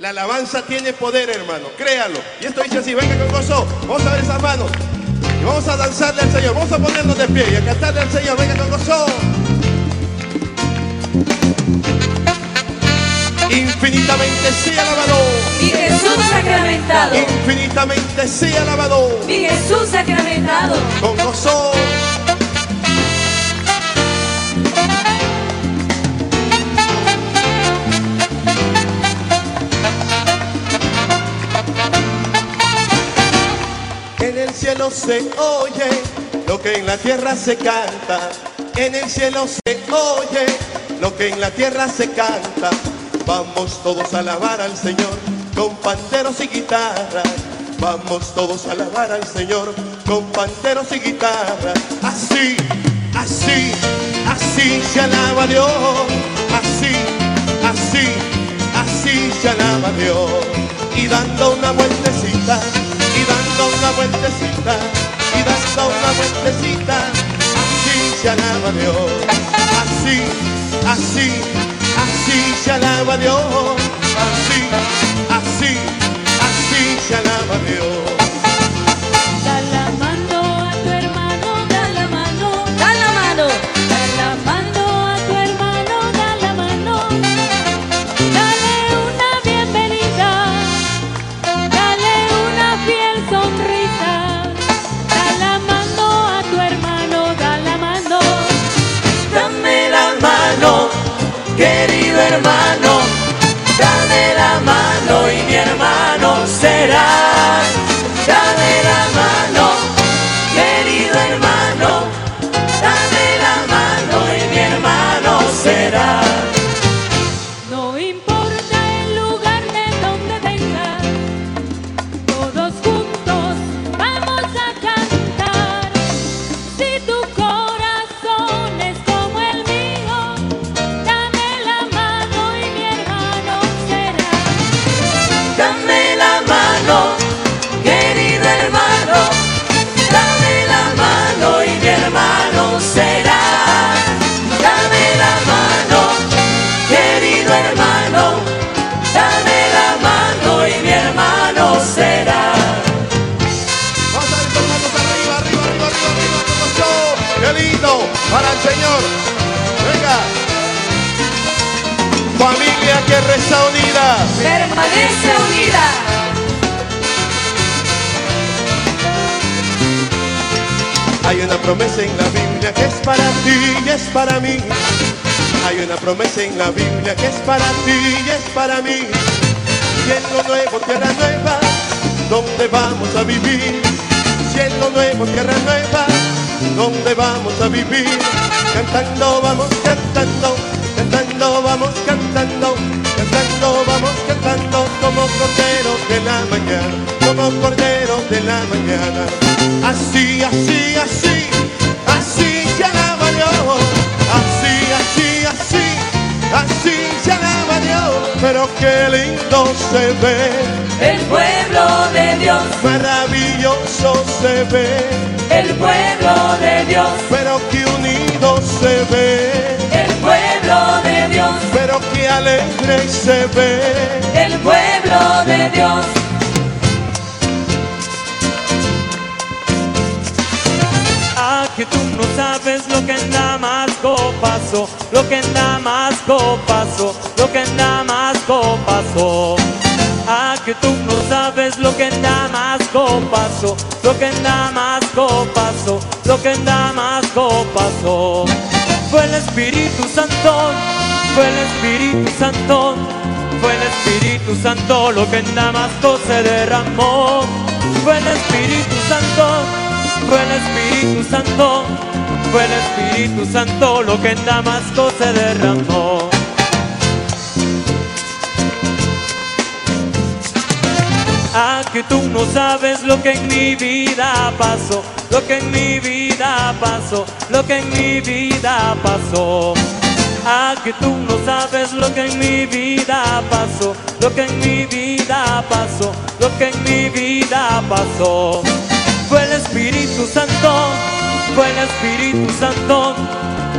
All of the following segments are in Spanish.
La alabanza tiene poder, hermano, créalo. Y esto dice así, venga con gozo, vamos a ver esas manos. Y vamos a danzarle al Señor, vamos a ponernos de pie y a cantarle al Señor, venga con gozo. Infinitamente sí alabado. Mi Jesús sacramentado. Infinitamente sí alabado. Mi Jesús sacramentado. Con gozo. Se oye lo que en la tierra se canta. En el cielo se oye lo que en la tierra se canta. Vamos todos a alabar al Señor con panderos y guitarras. Vamos todos a alabar al Señor con panderos y guitarras. Así, así, así se alaba Dios. Así, así, así se alaba Dios. Y dando una vueltecita, vueltecita, y dando una vueltecita. Así se alaba Dios. Así, así, así se alaba Dios. Dame la mano y mi hermano será. Vamos a ver tus manos arriba, arriba, arriba, arriba, arriba, como yo. ¡Qué lindo! Para el Señor. Venga. Familia que reza unida. Permanece unida. Hay una promesa en la Biblia que es para ti y es para mí. Hay una promesa en la Biblia que es para ti y es para mí. Cielo nuevo, tierra nueva, ¿dónde vamos a vivir? Cielo nuevo, tierra nueva, ¿dónde vamos a vivir? Cantando vamos cantando, cantando vamos cantando, cantando vamos cantando como corderos de la mañana, como corderos de la mañana. Así, así, así Pero qué lindo se ve, El pueblo de Dios, maravilloso se ve. el pueblo de Dios, Pero qué unido se ve, el pueblo de Dios, pero qué alegre se ve. el pueblo de Dios. Ah, que tú no sabes lo que en Damasco pasó, lo que en Damasco pasó, lo que en Damasco pasó. Ah, que tú no sabes lo que en Damasco pasó, lo que en Damasco pasó, lo que en Damasco pasó. Fue el Espíritu Santo, fue el Espíritu Santo, fue el Espíritu Santo lo que en Damasco se derramó. Fue el Espíritu Santo, fue el Espíritu Santo, fue el Espíritu Santo lo que en Damasco se derramó. Que tú no sabes lo que en mi vida pasó, lo que en mi vida pasó, lo que en mi vida pasó. Ah, que tú no sabes lo que en mi vida pasó, lo que en mi vida pasó, lo que en mi vida pasó. Fue el Espíritu Santo, fue el Espíritu Santo,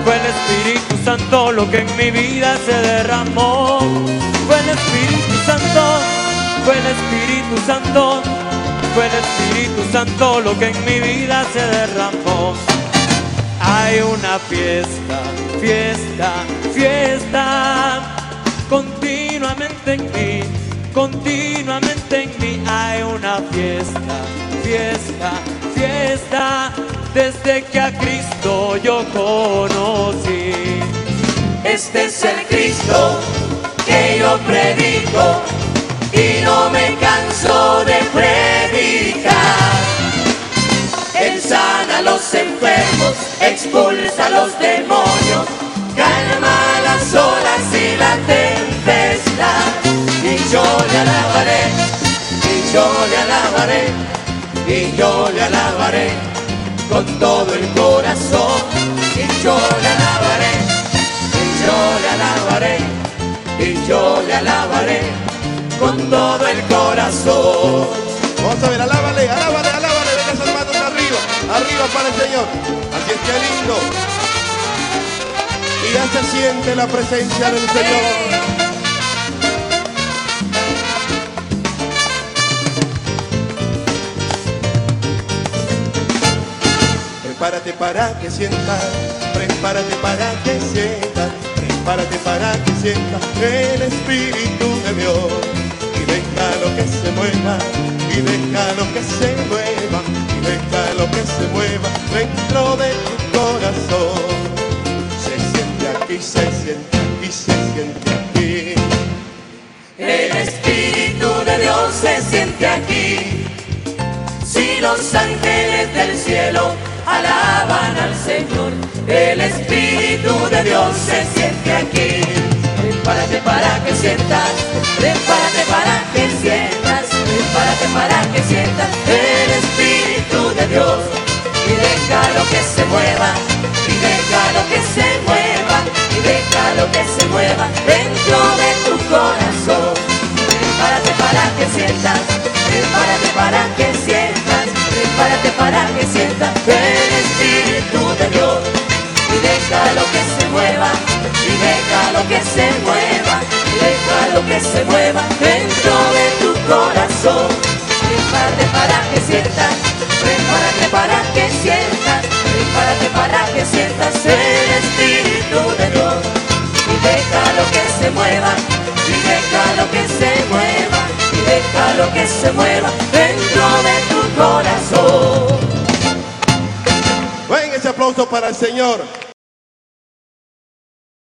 fue el Espíritu Santo lo que en mi vida se derramó. Espíritu Santo, fue el Espíritu Santo lo que en mi vida se derramó. Hay una fiesta, fiesta, fiesta, continuamente en mí, continuamente en mí hay una fiesta, fiesta, fiesta, desde que a Cristo yo conocí. Este es el Cristo que yo predico yo le alabaré, y yo le alabaré con todo el corazón. Y yo le alabaré, y yo le alabaré, y yo le alabaré con todo el corazón. Vamos a ver, alábale, alábale, alábale, venga manos arriba, arriba para el Señor. Así es que lindo. Y ya se siente la presencia del Señor. Prepárate para que sientas, prepárate para que sientas, prepárate para que sientas el Espíritu de Dios. Y deja lo que se mueva, y deja lo que se mueva, y deja lo que se mueva dentro de tu corazón. Se siente aquí, se siente aquí, se siente aquí. El Espíritu de Dios se siente aquí. Si los ángeles del cielo alaban al Señor, el Espíritu de Dios se siente aquí. Prepárate para que sientas, prepárate para que sientas, prepárate para que sientas el Espíritu de Dios. Y deja lo que se mueva, y deja lo que se mueva, y deja lo que se mueva dentro de tu corazón. Prepárate para que sientas, prepárate para que prepárate para que sientas el Espíritu de Dios. Y deja lo que se mueva, y deja lo que se mueva, y deja lo que se mueva dentro de tu corazón. Prepárate para que sientas, prepárate para que sientas, prepárate para que sientas el Espíritu de Dios. Y deja lo que se mueva, y deja lo que se mueva, y deja lo que se mueva dentro de tu corazón. Ven ese aplauso para el Señor.